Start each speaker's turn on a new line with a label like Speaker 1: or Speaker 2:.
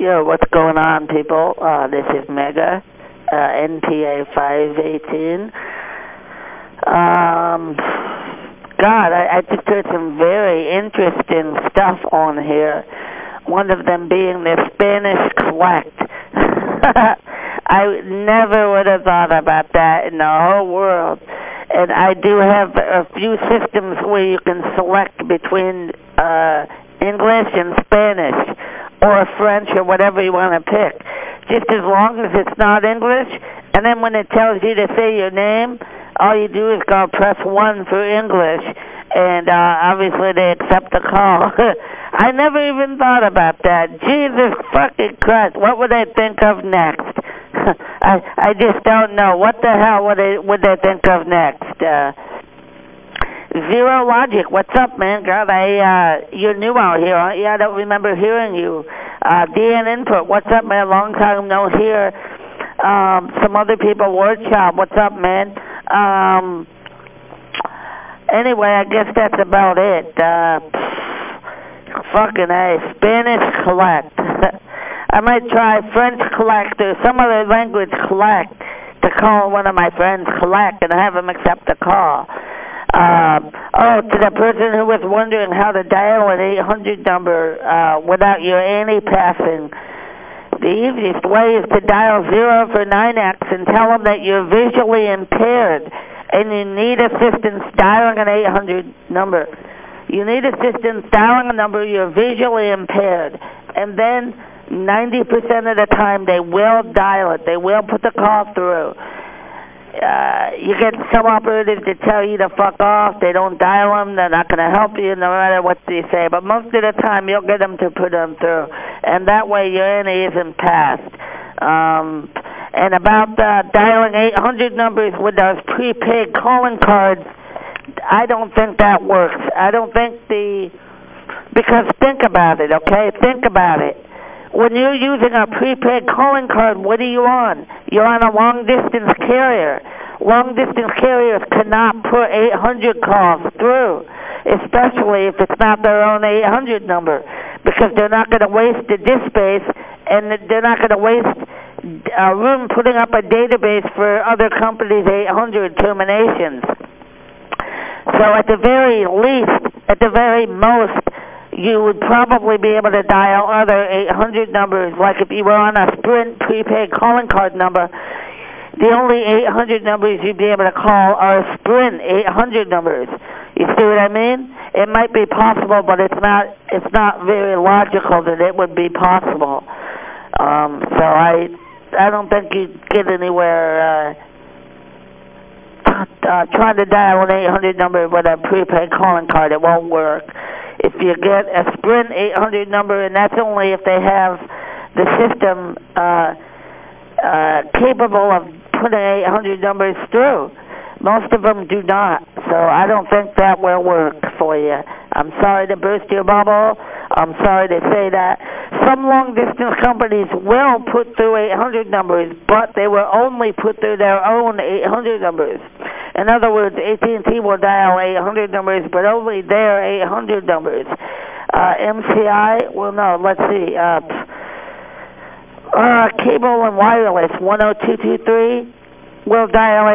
Speaker 1: Yo, what's going on, people? Uh, this is Mega, uh, NTA 518. Um, God, I, I just heard some very interesting stuff on here. One of them being the Spanish collect. I never would have thought about that in the whole world. And I do have a few systems where you can select between uh, English and Spanish or French or whatever you want to pick. Just as long as it's not English. And then when it tells you to say your name, all you do is go press 1 for English. And uh, obviously they accept the call. I never even thought about that. Jesus fucking Christ, what would I think of next? I I just don't know. What the hell would they, would they think of next? Uh, Zero Logic, what's up, man? God, I, uh, you're new out here. Yeah, I don't remember hearing you. Uh, DN Input, what's up, man? Long time no hear. Um, some other people, Word Shop, what's up, man? Um, anyway, I guess that's about it. Uh, fucking A, Spanish collect. I might try French collect or some other language collect to call one of my friends collect and have him accept the call. Um, oh, to the person who was wondering how to dial an 800 number uh, without your ANI-passing, the easiest way is to dial 0 for 9X and tell them that you're visually impaired and you need assistance dialing an 800 number. You need assistance dialing a number, you're visually impaired. And then 90% of the time they will dial it. They will put the call through uh, you get some operators to tell you to fuck off. They don't dial them. They're not going to help you no matter what they say. But most of the time, you'll get them to put them through. And that way, your ANI isn't passed. Um, and about uh, dialing 800 numbers with those prepaid calling cards, I don't think that works. I don't think the... Because think about it, okay? Think about it. When you're using a prepaid calling card, what are you on? You're on a long distance carrier. Long distance carriers cannot put 800 calls through, especially if it's not their own 800 number, because they're not going to waste the disk space and they're not going to waste uh, room putting up a database for other companies' 800 terminations. So at the very least, at the very most, you would probably be able to dial other 800 numbers, like if you were on a Sprint prepaid calling card number, the only 800 numbers you'd be able to call are Sprint 800 numbers. You see what I mean? It might be possible, but it's not, it's not very logical that it would be possible. Um, so I, I don't think you'd get anywhere, uh, uh, trying to dial an 800 number with a prepaid calling card. It won't work if you get a Sprint 800 number, and that's only if they have the system uh, uh, capable of putting 800 numbers through. Most of them do not, so I don't think that will work for you. I'm sorry to burst your bubble. I'm sorry to say that. Some long-distance companies will put through 800 numbers, but they will only put through their own 800 numbers. In other words, AT&T will dial 800 numbers, but only their 800 numbers. Uh, MCI, well, no, let's see. Uh, uh, cable and wireless, 10223 will dial